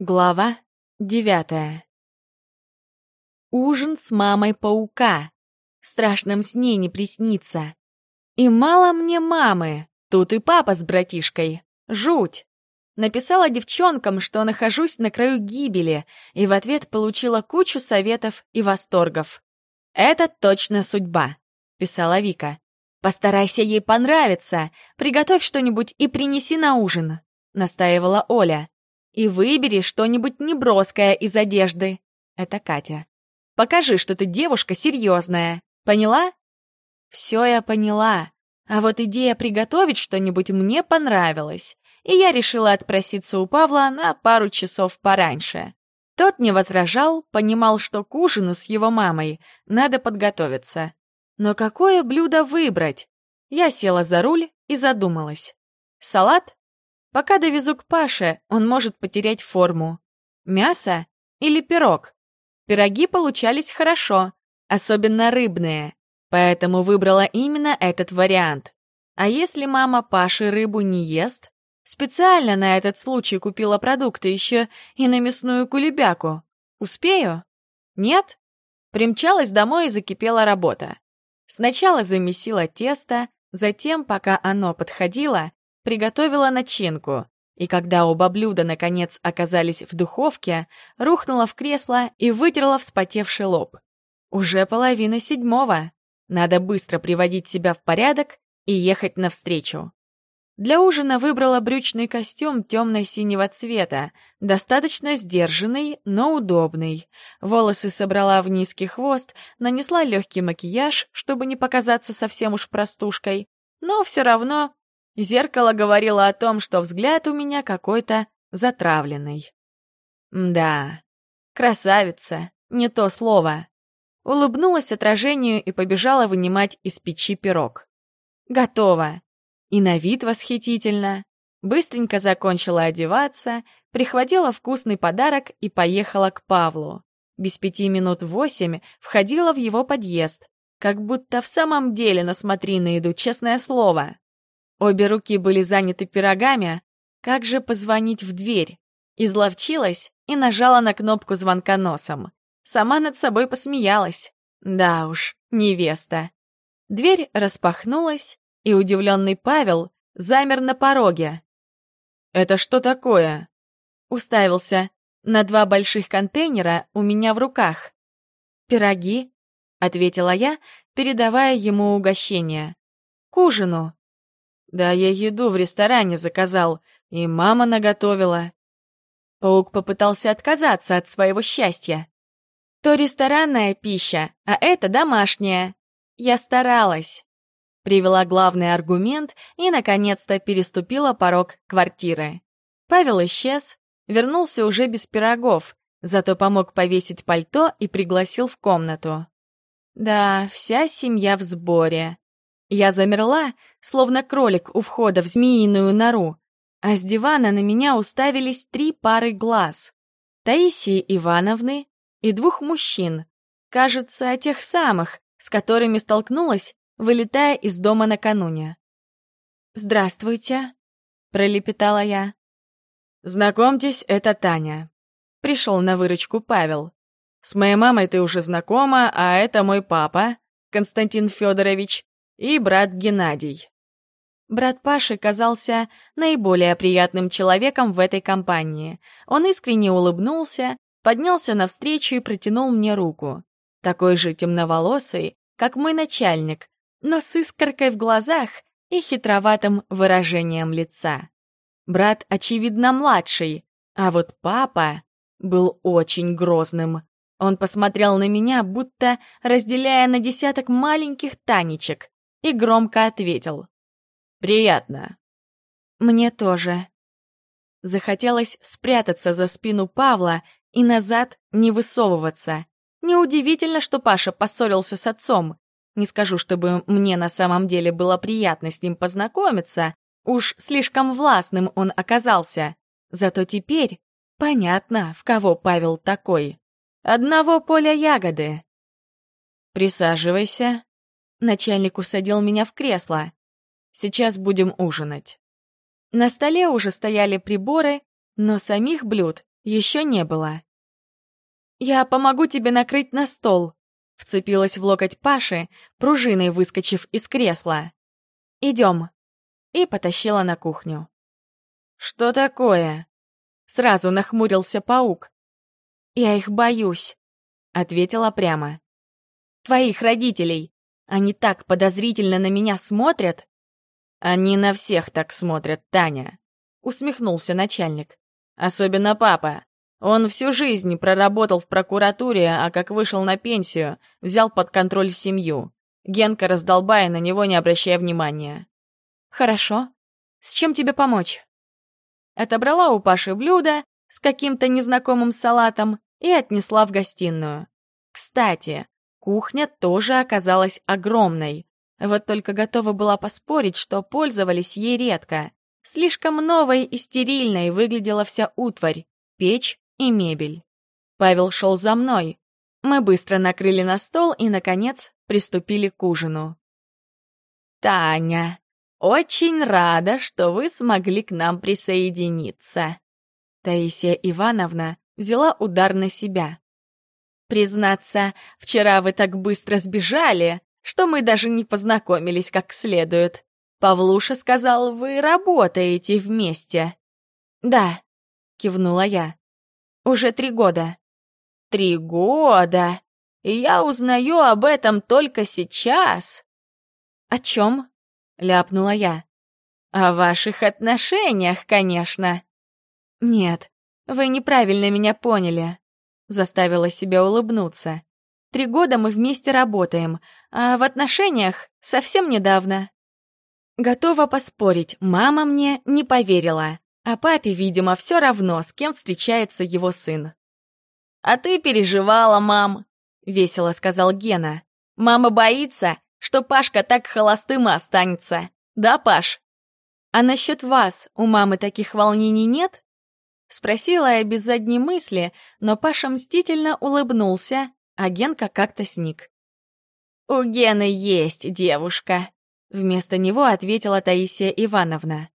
Глава девятая Ужин с мамой паука. В страшном сне не приснится. И мало мне мамы, тут и папа с братишкой. Жуть. Написала девчонкам, что нахожусь на краю гибели, и в ответ получила кучу советов и восторгов. «Это точно судьба», — писала Вика. «Постарайся ей понравиться, приготовь что-нибудь и принеси на ужин», — настаивала Оля. И выбери что-нибудь неброское из одежды. Это Катя. Покажи, что ты девушка серьезная. Поняла? Все я поняла. А вот идея приготовить что-нибудь мне понравилась. И я решила отпроситься у Павла на пару часов пораньше. Тот не возражал, понимал, что к ужину с его мамой надо подготовиться. Но какое блюдо выбрать? Я села за руль и задумалась. Салат? Пока довезу к Паше, он может потерять форму. Мясо или пирог? Пироги получались хорошо, особенно рыбные, поэтому выбрала именно этот вариант. А если мама Паши рыбу не ест? Специально на этот случай купила продукты еще и на мясную кулебяку. Успею? Нет? Примчалась домой и закипела работа. Сначала замесила тесто, затем, пока оно подходило, приготовила начинку, и когда оба блюда наконец оказались в духовке, рухнула в кресло и вытерла вспотевший лоб. Уже половина седьмого. Надо быстро приводить себя в порядок и ехать навстречу. Для ужина выбрала брючный костюм темно-синего цвета, достаточно сдержанный, но удобный. Волосы собрала в низкий хвост, нанесла легкий макияж, чтобы не показаться совсем уж простушкой, но все равно Зеркало говорило о том, что взгляд у меня какой-то затравленный. Да, красавица, не то слово. Улыбнулась отражению и побежала вынимать из печи пирог. Готово. И на вид восхитительно. Быстренько закончила одеваться, прихватила вкусный подарок и поехала к Павлу. Без пяти минут восемь входила в его подъезд, как будто в самом деле на смотрины иду, честное слово. Обе руки были заняты пирогами. Как же позвонить в дверь? Изловчилась и нажала на кнопку звонка носом. Сама над собой посмеялась. Да уж, невеста. Дверь распахнулась, и удивленный Павел замер на пороге. «Это что такое?» Уставился на два больших контейнера у меня в руках. «Пироги», — ответила я, передавая ему угощение. «К ужину». Да я еду в ресторане заказал, и мама наготовила. Паук попытался отказаться от своего счастья. То ресторанная пища, а это домашняя. Я старалась. Привела главный аргумент и, наконец-то, переступила порог квартиры. Павел исчез, вернулся уже без пирогов, зато помог повесить пальто и пригласил в комнату. Да, вся семья в сборе. Я замерла, словно кролик у входа в змеиную нору, а с дивана на меня уставились три пары глаз. Таисии Ивановны и двух мужчин, кажется, тех самых, с которыми столкнулась, вылетая из дома накануне. «Здравствуйте», — пролепетала я. «Знакомьтесь, это Таня». Пришел на выручку Павел. «С моей мамой ты уже знакома, а это мой папа, Константин Федорович, и брат Геннадий. Брат Паши казался наиболее приятным человеком в этой компании. Он искренне улыбнулся, поднялся навстречу и протянул мне руку. Такой же темноволосый, как мой начальник, но с искоркой в глазах и хитроватым выражением лица. Брат, очевидно, младший, а вот папа был очень грозным. Он посмотрел на меня, будто разделяя на десяток маленьких Танечек, и громко ответил. «Приятно». «Мне тоже». Захотелось спрятаться за спину Павла и назад не высовываться. Неудивительно, что Паша поссорился с отцом. Не скажу, чтобы мне на самом деле было приятно с ним познакомиться, уж слишком властным он оказался. Зато теперь понятно, в кого Павел такой. Одного поля ягоды. «Присаживайся», Начальник усадил меня в кресло. Сейчас будем ужинать. На столе уже стояли приборы, но самих блюд еще не было. «Я помогу тебе накрыть на стол», — вцепилась в локоть Паши, пружиной выскочив из кресла. «Идем», — и потащила на кухню. «Что такое?» — сразу нахмурился паук. «Я их боюсь», — ответила прямо. «Твоих родителей. Они так подозрительно на меня смотрят». «Они на всех так смотрят, Таня», — усмехнулся начальник. «Особенно папа. Он всю жизнь проработал в прокуратуре, а как вышел на пенсию, взял под контроль семью. Генка раздолбая, на него не обращая внимания. «Хорошо. С чем тебе помочь?» Отобрала у Паши блюдо с каким-то незнакомым салатом и отнесла в гостиную. Кстати, кухня тоже оказалась огромной. Вот только готова была поспорить, что пользовались ей редко. Слишком новой и стерильной выглядела вся утварь, печь и мебель. Павел шел за мной. Мы быстро накрыли на стол и, наконец, приступили к ужину. «Таня, очень рада, что вы смогли к нам присоединиться». Таисия Ивановна взяла удар на себя. «Признаться, вчера вы так быстро сбежали, что мы даже не познакомились как следует. Павлуша сказал, вы работаете вместе». «Да», — кивнула я. Уже три года. Три года? И я узнаю об этом только сейчас. О чем? Ляпнула я. О ваших отношениях, конечно. Нет, вы неправильно меня поняли. Заставила себя улыбнуться. Три года мы вместе работаем, а в отношениях совсем недавно. Готова поспорить, мама мне не поверила. А папе, видимо, все равно, с кем встречается его сын. «А ты переживала, мам», — весело сказал Гена. «Мама боится, что Пашка так холостым останется. Да, Паш?» «А насчет вас у мамы таких волнений нет?» Спросила я без задней мысли, но Паша мстительно улыбнулся, а Генка как-то сник. «У Гены есть девушка», — вместо него ответила Таисия Ивановна.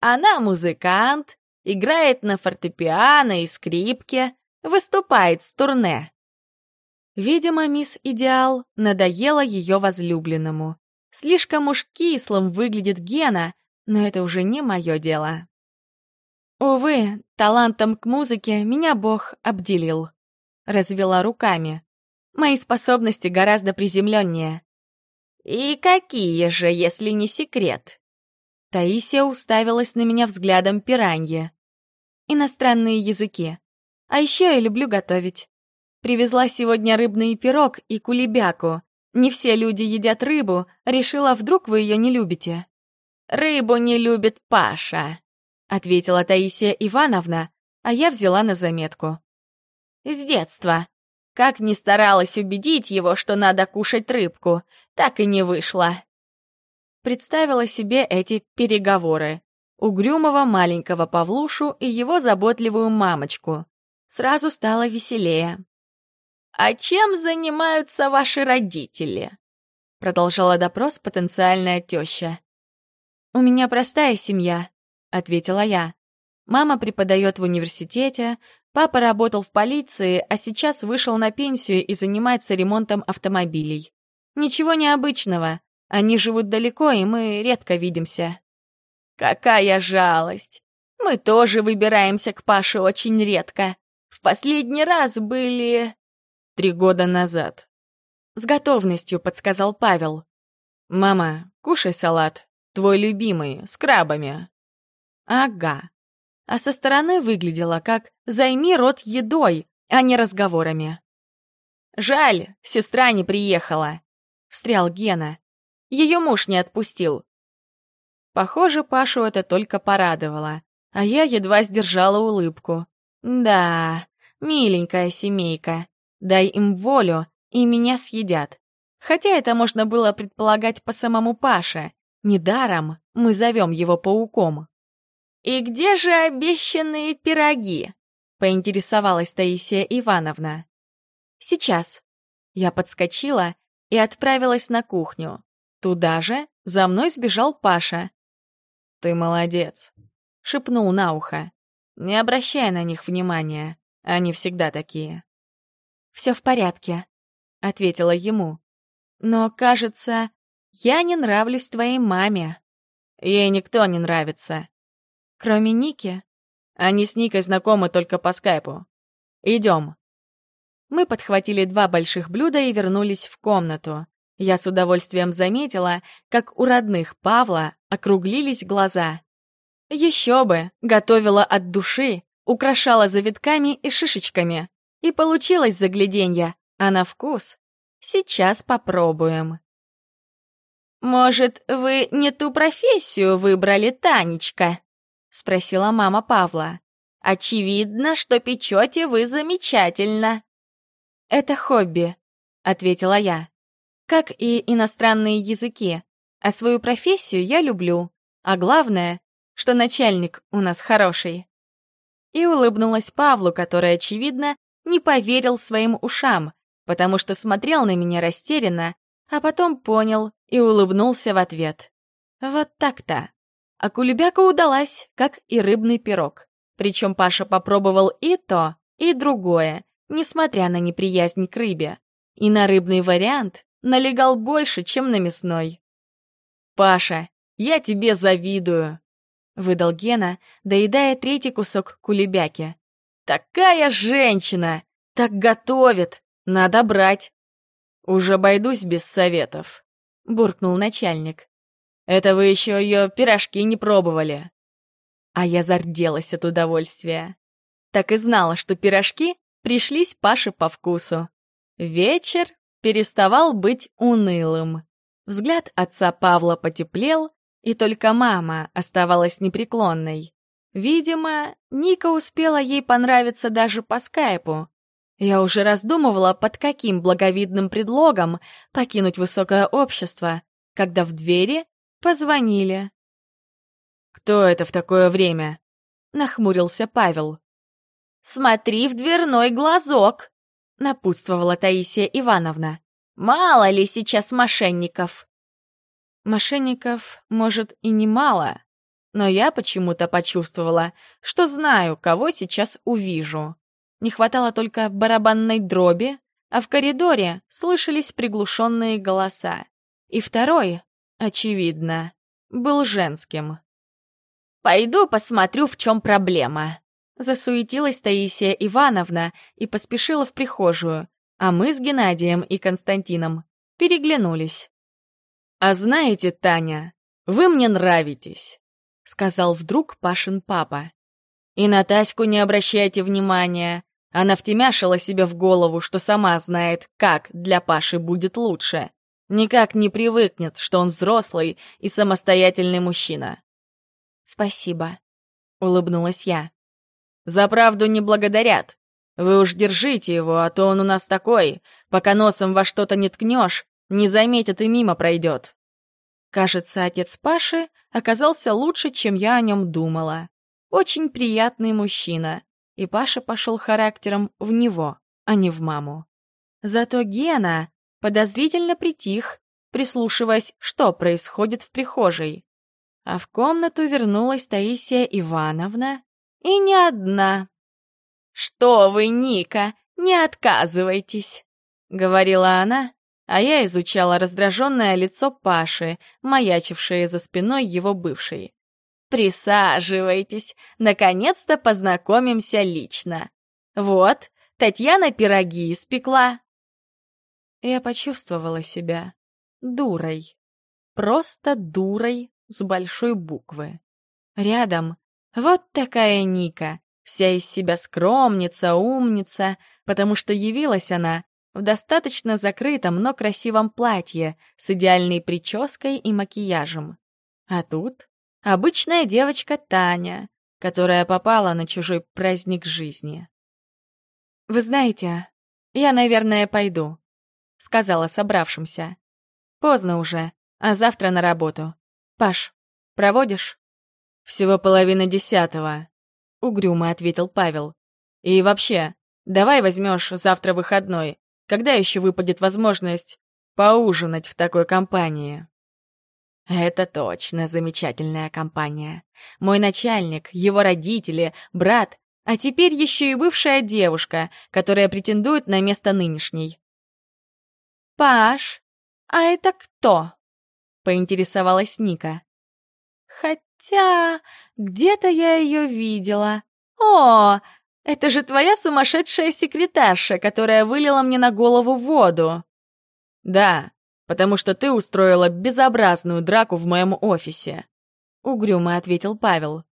Она музыкант, играет на фортепиано и скрипке, выступает с турне. Видимо, мисс Идеал надоела ее возлюбленному. Слишком уж кислым выглядит Гена, но это уже не мое дело. Увы, талантом к музыке меня Бог обделил. Развела руками. Мои способности гораздо приземленнее. И какие же, если не секрет? Таисия уставилась на меня взглядом пираньи. Иностранные языки. А еще я люблю готовить. Привезла сегодня рыбный пирог и кулебяку. Не все люди едят рыбу, решила, вдруг вы ее не любите. «Рыбу не любит Паша», — ответила Таисия Ивановна, а я взяла на заметку. «С детства. Как ни старалась убедить его, что надо кушать рыбку, так и не вышло представила себе эти переговоры. Угрюмого маленького Павлушу и его заботливую мамочку. Сразу стало веселее. «А чем занимаются ваши родители?» Продолжала допрос потенциальная теща. «У меня простая семья», — ответила я. «Мама преподает в университете, папа работал в полиции, а сейчас вышел на пенсию и занимается ремонтом автомобилей. Ничего необычного. Они живут далеко, и мы редко видимся. Какая жалость! Мы тоже выбираемся к Паше очень редко. В последний раз были... Три года назад. С готовностью подсказал Павел. «Мама, кушай салат. Твой любимый, с крабами». Ага. А со стороны выглядело как «займи рот едой», а не разговорами. «Жаль, сестра не приехала», — встрял Гена. Ее муж не отпустил. Похоже, Пашу это только порадовало, а я едва сдержала улыбку. Да, миленькая семейка. Дай им волю, и меня съедят. Хотя это можно было предполагать по самому Паше. Недаром мы зовем его пауком. «И где же обещанные пироги?» — поинтересовалась Таисия Ивановна. «Сейчас». Я подскочила и отправилась на кухню. Туда же за мной сбежал Паша. «Ты молодец», — шепнул на ухо. Не обращай на них внимания, они всегда такие. Все в порядке, ответила ему. Но, кажется, я не нравлюсь твоей маме. Ей никто не нравится. Кроме Ники? Они с Никой знакомы только по скайпу. Идем. Мы подхватили два больших блюда и вернулись в комнату. Я с удовольствием заметила, как у родных Павла округлились глаза. Еще бы, готовила от души, украшала завитками и шишечками. И получилось загляденье, а на вкус сейчас попробуем. «Может, вы не ту профессию выбрали, Танечка?» — спросила мама Павла. «Очевидно, что печете вы замечательно». «Это хобби», — ответила я. «Как и иностранные языки. А свою профессию я люблю. А главное, что начальник у нас хороший». И улыбнулась Павлу, который, очевидно, не поверил своим ушам, потому что смотрел на меня растерянно, а потом понял и улыбнулся в ответ. Вот так-то. А кулебяка удалась, как и рыбный пирог. Причем Паша попробовал и то, и другое, несмотря на неприязнь к рыбе. И на рыбный вариант налегал больше, чем на мясной. «Паша, я тебе завидую!» — выдал Гена, доедая третий кусок кулебяки. «Такая женщина! Так готовит! Надо брать!» «Уже обойдусь без советов», — буркнул начальник. «Это вы еще ее пирожки не пробовали». А я зарделась от удовольствия. Так и знала, что пирожки пришлись Паше по вкусу. Вечер переставал быть унылым. Взгляд отца Павла потеплел, и только мама оставалась непреклонной. Видимо, Ника успела ей понравиться даже по скайпу. Я уже раздумывала, под каким благовидным предлогом покинуть высокое общество, когда в двери позвонили. «Кто это в такое время?» — нахмурился Павел. «Смотри в дверной глазок!» — напутствовала Таисия Ивановна. «Мало ли сейчас мошенников!» Мошенников, может, и немало, но я почему-то почувствовала, что знаю, кого сейчас увижу. Не хватало только барабанной дроби, а в коридоре слышались приглушенные голоса. И второй, очевидно, был женским. «Пойду посмотрю, в чем проблема», — засуетилась Таисия Ивановна и поспешила в прихожую, а мы с Геннадием и Константином переглянулись. «А знаете, Таня, вы мне нравитесь», — сказал вдруг Пашин папа. «И на Таську не обращайте внимания. Она втемяшила себе в голову, что сама знает, как для Паши будет лучше. Никак не привыкнет, что он взрослый и самостоятельный мужчина». «Спасибо», — улыбнулась я. «За правду не благодарят. Вы уж держите его, а то он у нас такой. Пока носом во что-то не ткнешь, не заметит и мимо пройдет. Кажется, отец Паши оказался лучше, чем я о нем думала. Очень приятный мужчина, и Паша пошел характером в него, а не в маму. Зато Гена подозрительно притих, прислушиваясь, что происходит в прихожей. А в комнату вернулась Таисия Ивановна, и не одна. «Что вы, Ника, не отказывайтесь!» — говорила она, а я изучала раздраженное лицо Паши, маячившее за спиной его бывшей. «Присаживайтесь, наконец-то познакомимся лично. Вот, Татьяна пироги испекла». Я почувствовала себя дурой. Просто дурой с большой буквы. Рядом вот такая Ника, вся из себя скромница, умница, потому что явилась она в достаточно закрытом, но красивом платье с идеальной прической и макияжем. А тут обычная девочка Таня, которая попала на чужой праздник жизни. «Вы знаете, я, наверное, пойду», — сказала собравшимся. «Поздно уже, а завтра на работу. Паш, проводишь?» «Всего половина десятого», — угрюмо ответил Павел. «И вообще, давай возьмешь завтра выходной, когда еще выпадет возможность поужинать в такой компании? Это точно замечательная компания. Мой начальник, его родители, брат, а теперь еще и бывшая девушка, которая претендует на место нынешней. «Паш, а это кто?» — поинтересовалась Ника. «Хотя где-то я ее видела. О, это же твоя сумасшедшая секретарша, которая вылила мне на голову воду!» «Да, потому что ты устроила безобразную драку в моем офисе», — угрюмо ответил Павел.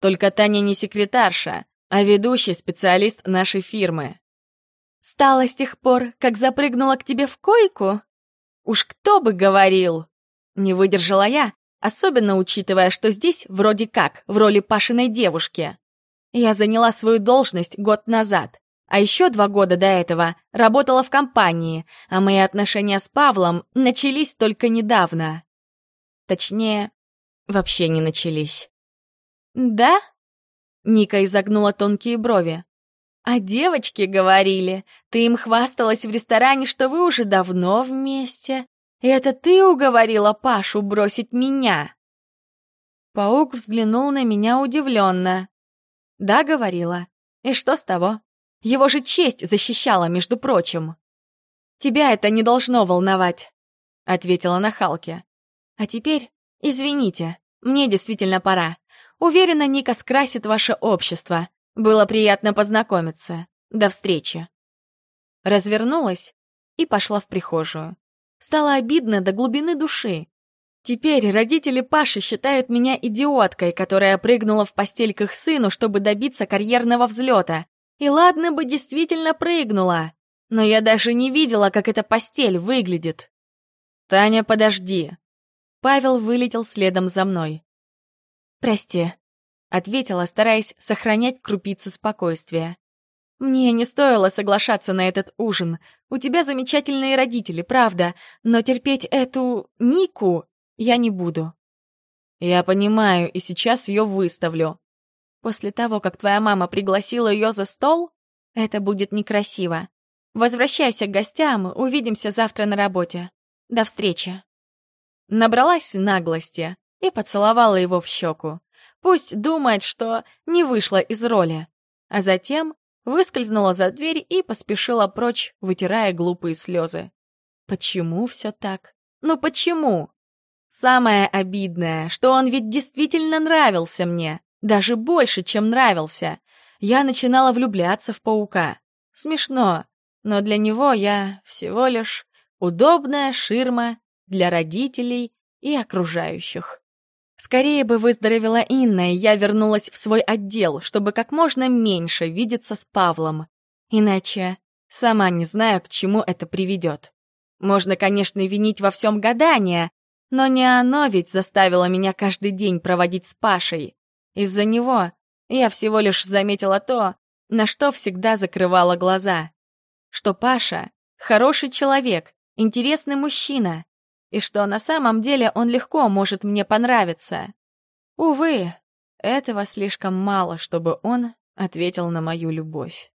«Только Таня не секретарша, а ведущий специалист нашей фирмы». «Стала с тех пор, как запрыгнула к тебе в койку? Уж кто бы говорил!» Не выдержала я, особенно учитывая, что здесь вроде как в роли Пашиной девушки. Я заняла свою должность год назад, а еще два года до этого работала в компании, а мои отношения с Павлом начались только недавно. Точнее, вообще не начались. «Да?» Ника изогнула тонкие брови. «А девочки говорили, ты им хвасталась в ресторане, что вы уже давно вместе. И это ты уговорила Пашу бросить меня?» Паук взглянул на меня удивленно. «Да, говорила. И что с того? Его же честь защищала, между прочим». «Тебя это не должно волновать», — ответила нахалке. «А теперь, извините, мне действительно пора. Уверена, Ника скрасит ваше общество. Было приятно познакомиться. До встречи. Развернулась и пошла в прихожую. Стало обидно до глубины души. Теперь родители Паши считают меня идиоткой, которая прыгнула в постель к их сыну, чтобы добиться карьерного взлета. И ладно бы действительно прыгнула, но я даже не видела, как эта постель выглядит. «Таня, подожди!» Павел вылетел следом за мной. «Прости», — ответила, стараясь сохранять крупицы спокойствия. «Мне не стоило соглашаться на этот ужин. У тебя замечательные родители, правда, но терпеть эту Нику я не буду». «Я понимаю, и сейчас ее выставлю». «После того, как твоя мама пригласила ее за стол, это будет некрасиво. Возвращайся к гостям, увидимся завтра на работе. До встречи». Набралась наглости и поцеловала его в щеку. Пусть думает, что не вышла из роли. А затем выскользнула за дверь и поспешила прочь, вытирая глупые слезы. Почему все так? Ну почему? Самое обидное, что он ведь действительно нравился мне, даже больше, чем нравился. Я начинала влюбляться в паука. Смешно, но для него я всего лишь удобная ширма для родителей и окружающих. Скорее бы выздоровела Инна, и я вернулась в свой отдел, чтобы как можно меньше видеться с Павлом. Иначе сама не знаю, к чему это приведет. Можно, конечно, винить во всем гадание, но не оно ведь заставило меня каждый день проводить с Пашей. Из-за него я всего лишь заметила то, на что всегда закрывала глаза. Что Паша — хороший человек, интересный мужчина, и что на самом деле он легко может мне понравиться. Увы, этого слишком мало, чтобы он ответил на мою любовь.